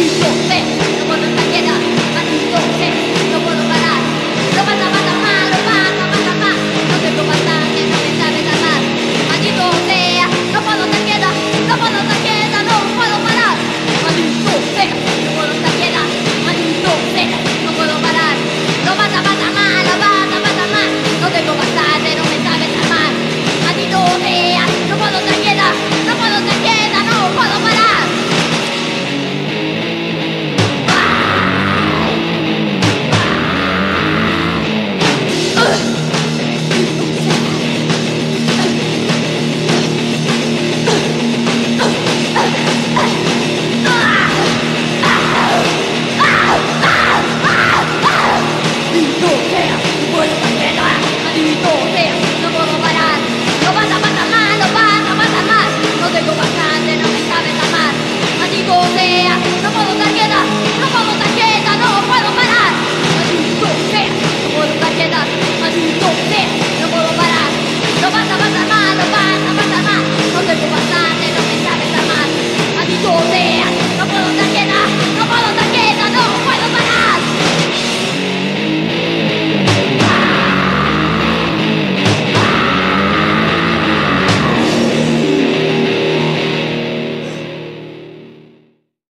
续学费。